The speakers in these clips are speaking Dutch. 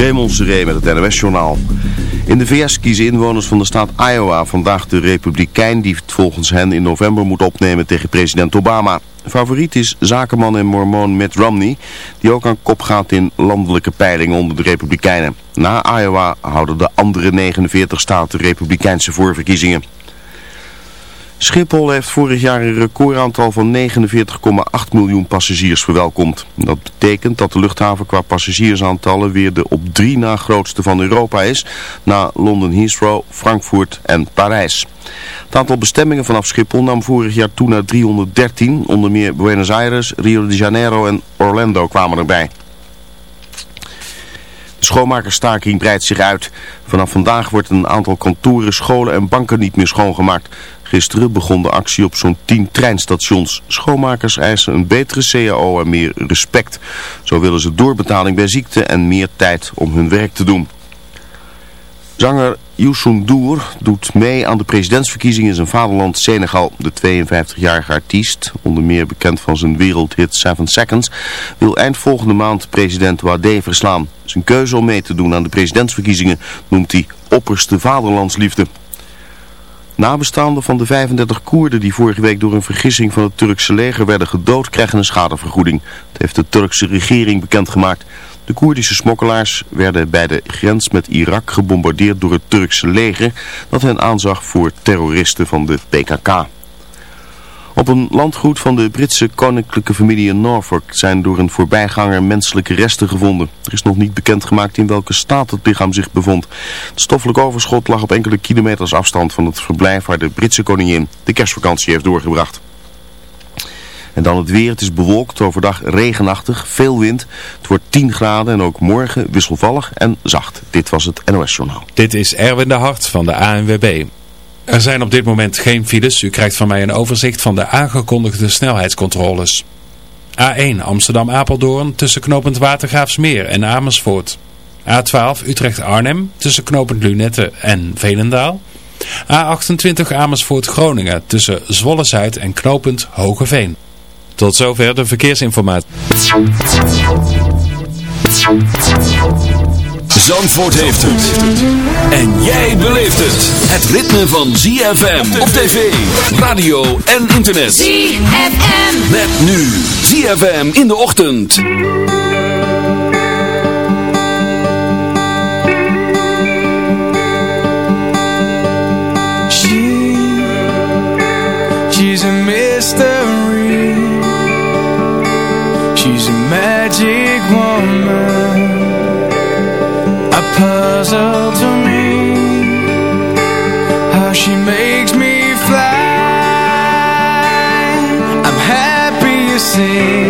Raymond Seré met het NOS-journaal. In de VS kiezen inwoners van de staat Iowa vandaag de republikein die het volgens hen in november moet opnemen tegen president Obama. Favoriet is zakenman en mormoon Mitt Romney, die ook aan kop gaat in landelijke peilingen onder de republikeinen. Na Iowa houden de andere 49 staten republikeinse voorverkiezingen. Schiphol heeft vorig jaar een recordaantal van 49,8 miljoen passagiers verwelkomd. Dat betekent dat de luchthaven qua passagiersaantallen weer de op drie na grootste van Europa is, na Londen Heathrow, Frankfurt en Parijs. Het aantal bestemmingen vanaf Schiphol nam vorig jaar toe naar 313, onder meer Buenos Aires, Rio de Janeiro en Orlando kwamen erbij. De schoonmakersstaking breidt zich uit. Vanaf vandaag wordt een aantal kantoren, scholen en banken niet meer schoongemaakt. Gisteren begon de actie op zo'n 10 treinstations. Schoonmakers eisen een betere CAO en meer respect. Zo willen ze doorbetaling bij ziekte en meer tijd om hun werk te doen. Zanger Youssou N'Dour doet mee aan de presidentsverkiezingen in zijn vaderland Senegal. De 52-jarige artiest, onder meer bekend van zijn wereldhit 7 Seconds, wil eind volgende maand president Wade verslaan. Zijn keuze om mee te doen aan de presidentsverkiezingen noemt hij opperste vaderlandsliefde. Nabestaanden van de 35 Koerden die vorige week door een vergissing van het Turkse leger werden gedood krijgen een schadevergoeding. Dat heeft de Turkse regering bekendgemaakt. De Koerdische smokkelaars werden bij de grens met Irak gebombardeerd door het Turkse leger dat hen aanzag voor terroristen van de PKK. Op een landgoed van de Britse koninklijke familie in Norfolk zijn door een voorbijganger menselijke resten gevonden. Er is nog niet bekendgemaakt in welke staat het lichaam zich bevond. Het stoffelijk overschot lag op enkele kilometers afstand van het verblijf waar de Britse koningin de kerstvakantie heeft doorgebracht. En dan het weer. Het is bewolkt, overdag regenachtig, veel wind. Het wordt 10 graden en ook morgen wisselvallig en zacht. Dit was het NOS Journaal. Dit is Erwin de Hart van de ANWB. Er zijn op dit moment geen files. U krijgt van mij een overzicht van de aangekondigde snelheidscontroles. A1 Amsterdam-Apeldoorn tussen knooppunt Watergraafsmeer en Amersfoort. A12 Utrecht-Arnhem tussen knooppunt Lunette en Velendaal. A28 Amersfoort-Groningen tussen Zwolle-Zuid en knooppunt Hogeveen. Tot zover de verkeersinformatie. Zandvoort heeft het. En jij beleeft het. Het ritme van ZFM op tv, radio en internet. ZFM. Met nu ZFM in de ochtend. She, she's a mystery. She's a magic woman. Puzzle to me. How she makes me fly. I'm happy you see.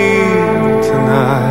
night.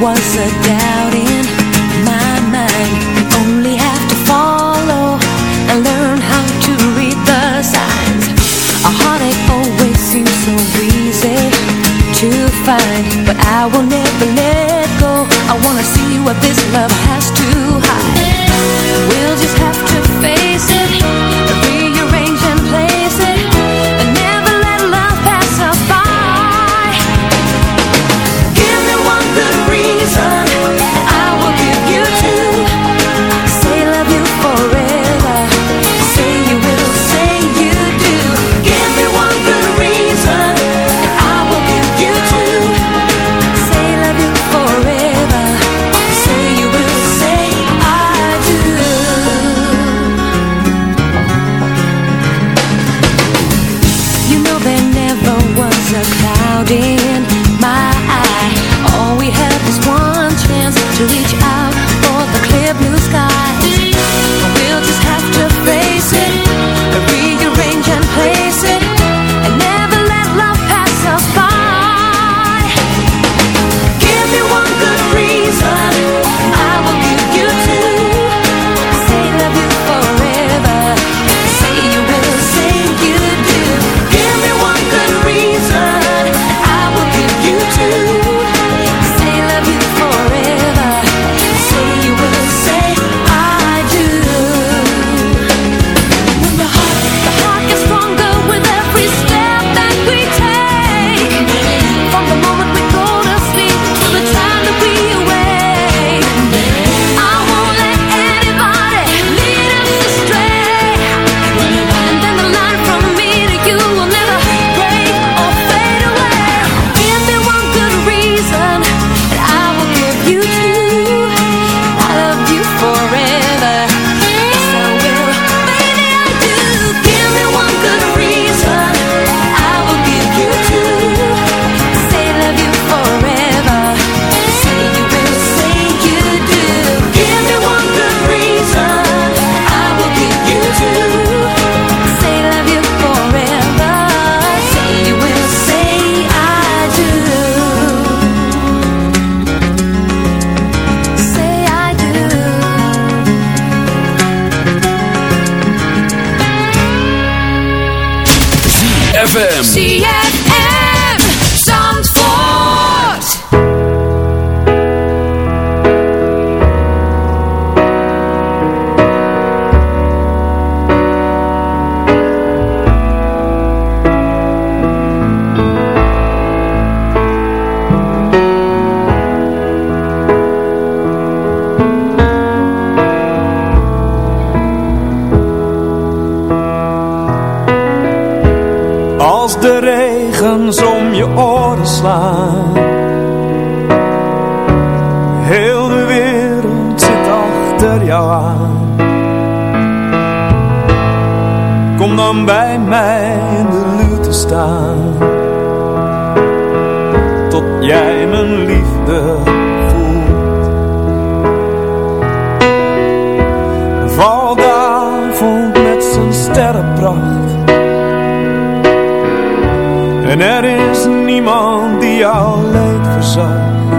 was a doubt in my mind. You only have to follow And learn how to read the signs. A heartache always seems so easy to find But I will never En er is niemand die jouw leed verzacht.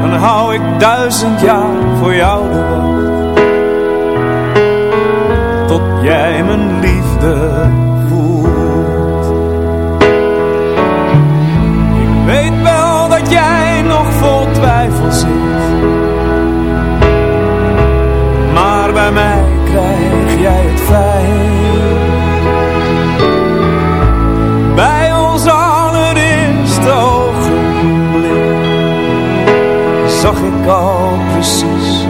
Dan hou ik duizend jaar voor jou de wacht. Tot jij mijn liefde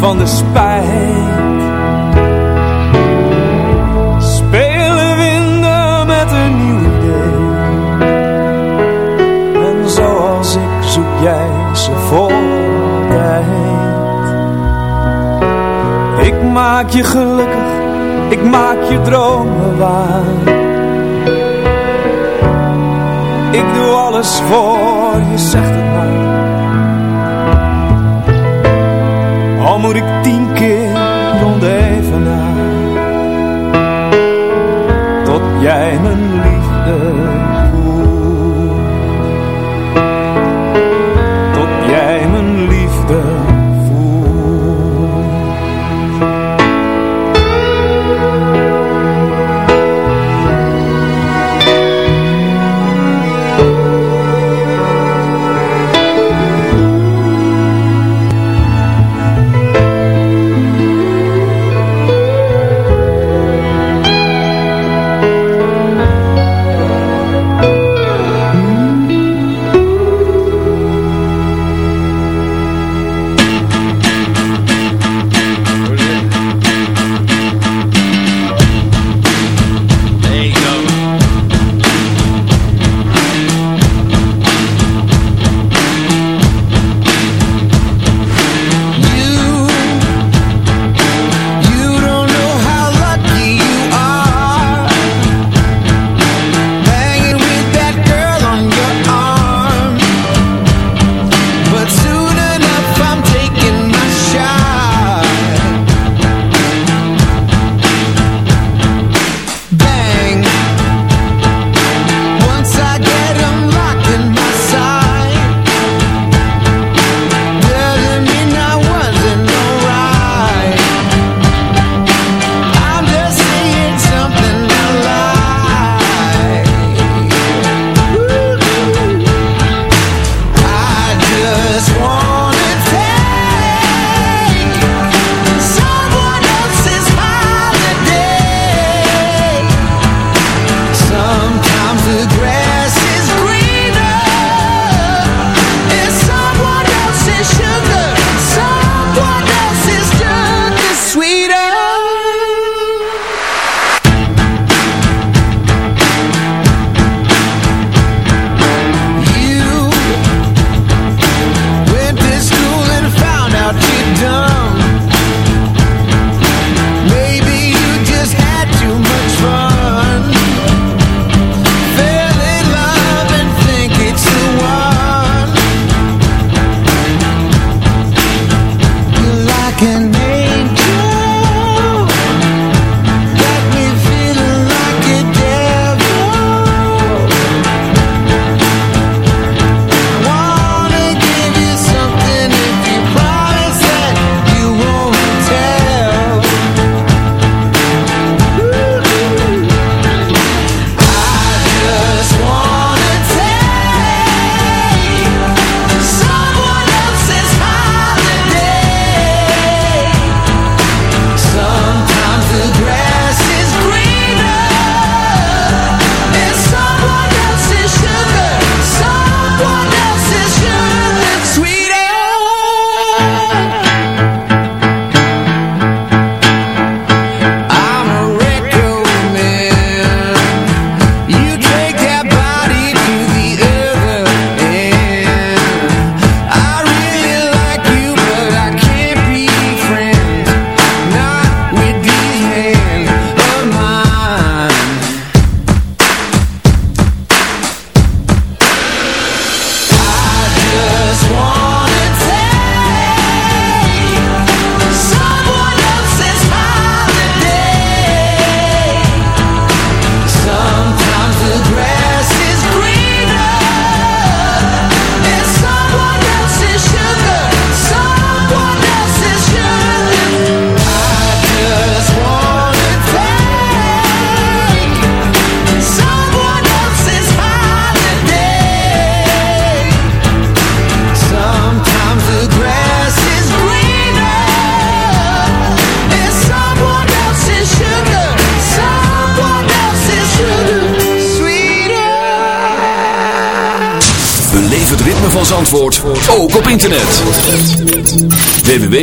van de spijt. Spelen winden met een nieuw idee. En zoals ik zoek jij ze voor tijd. Ik maak je gelukkig, ik maak je dromen waar. Ik doe alles voor je, zegt het maar. moet ik tien keer rond even na, Tot jij mijn liefde.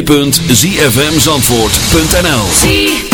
www.zfmzandvoort.nl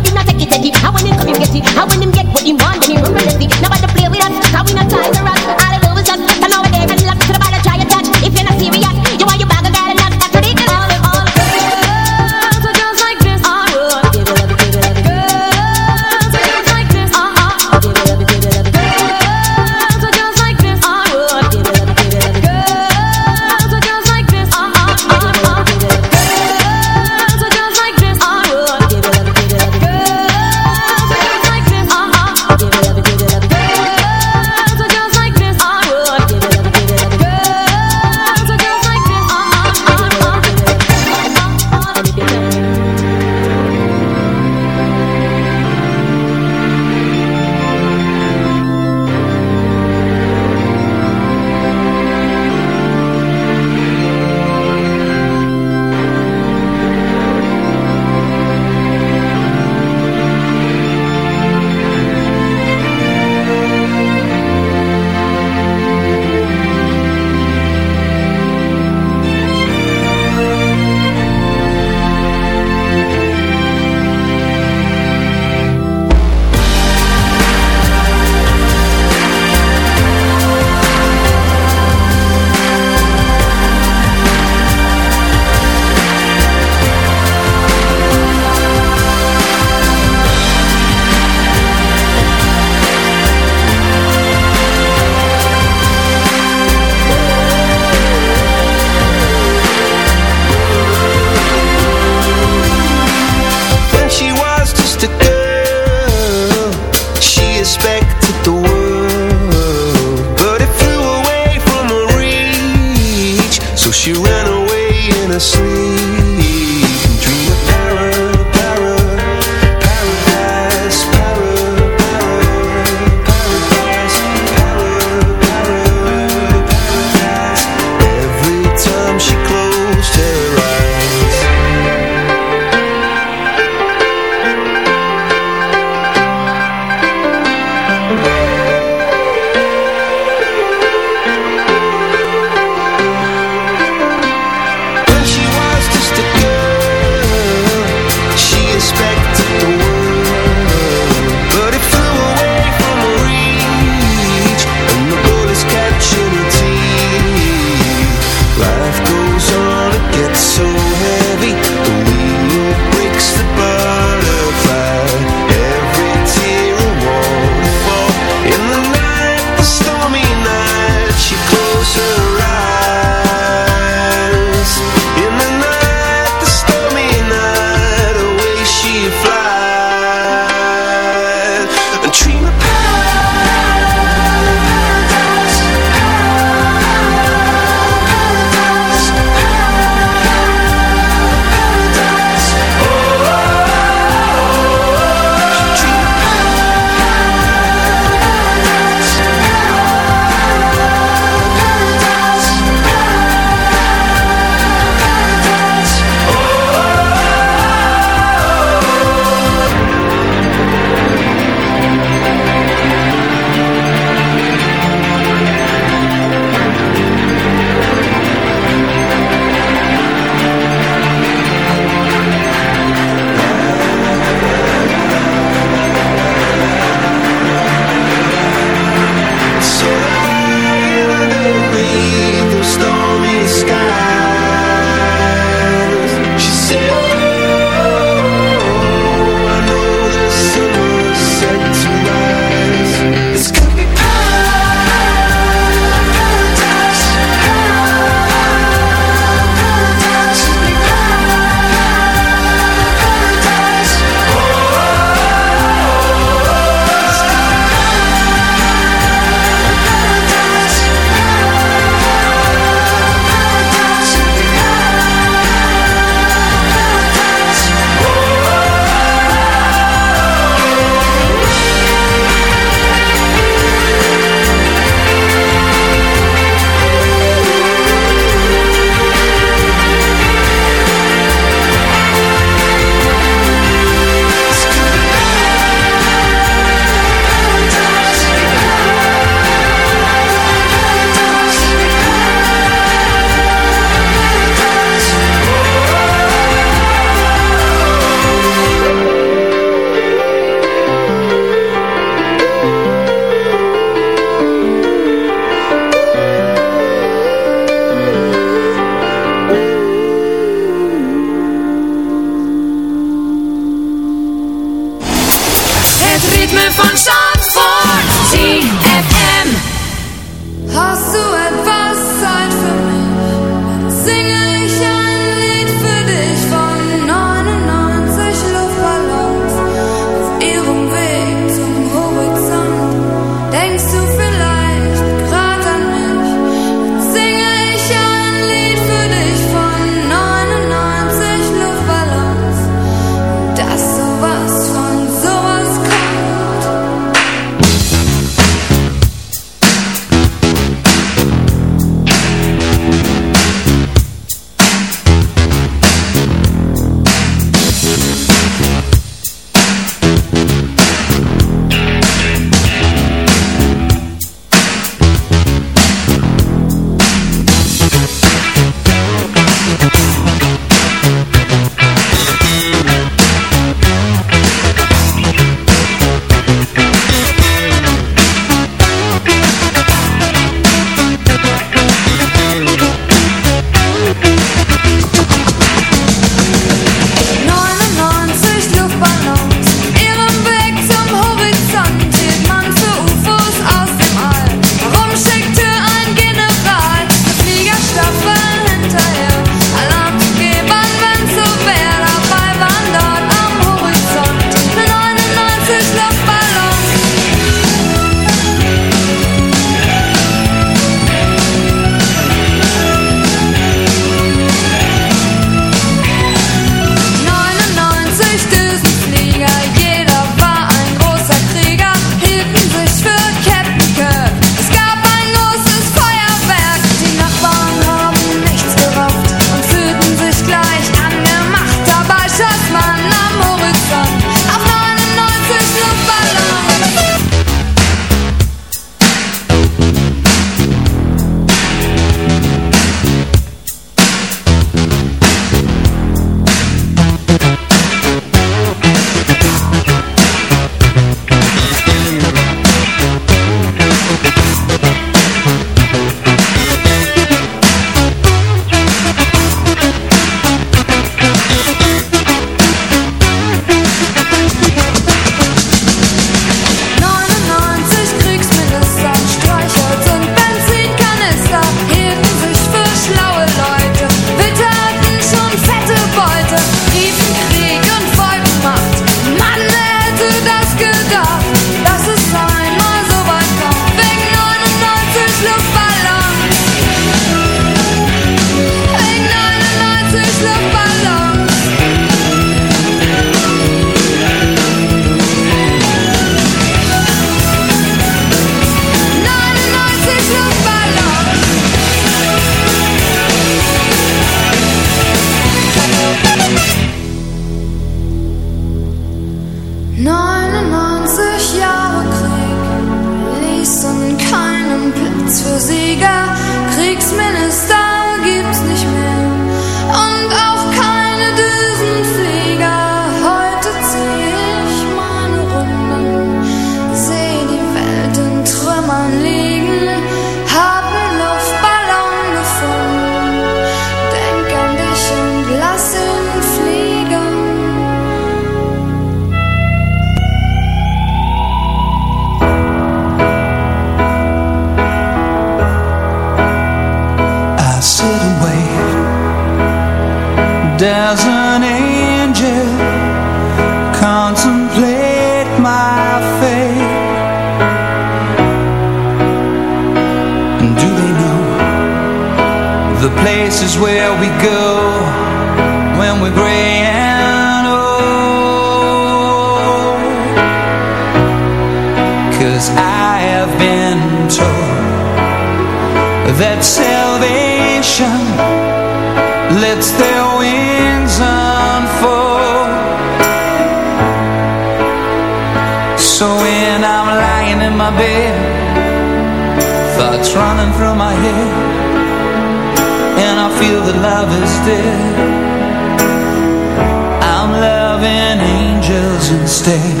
loving angels instead,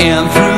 and through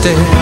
stairs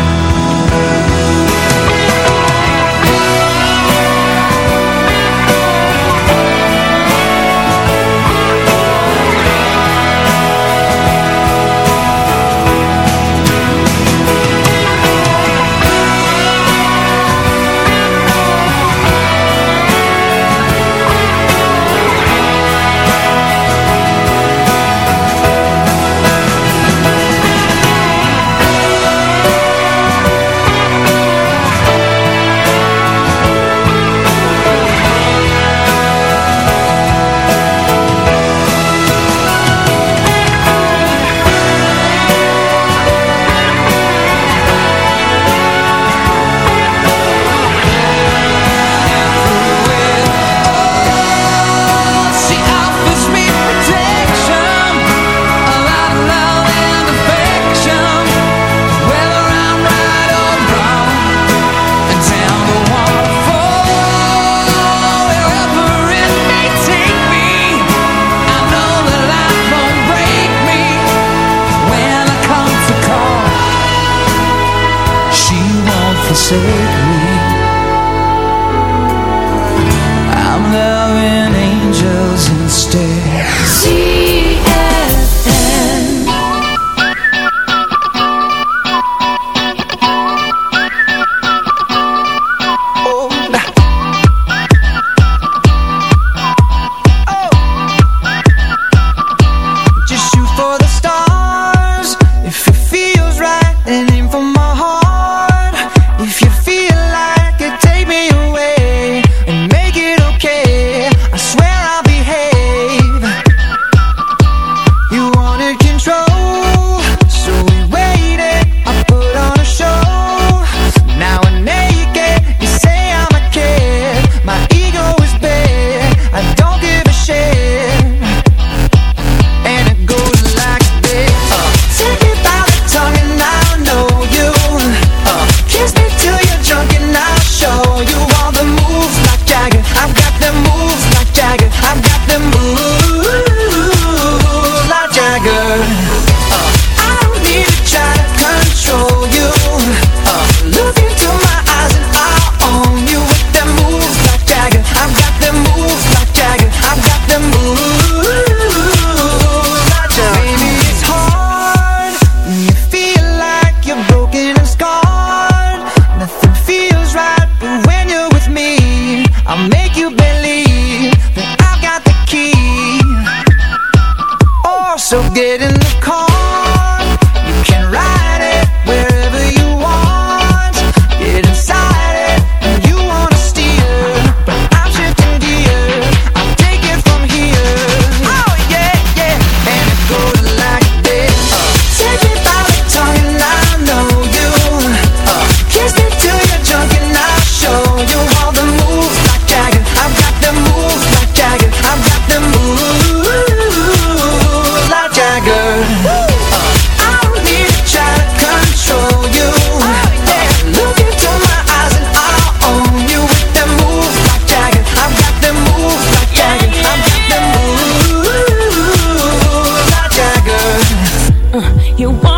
You want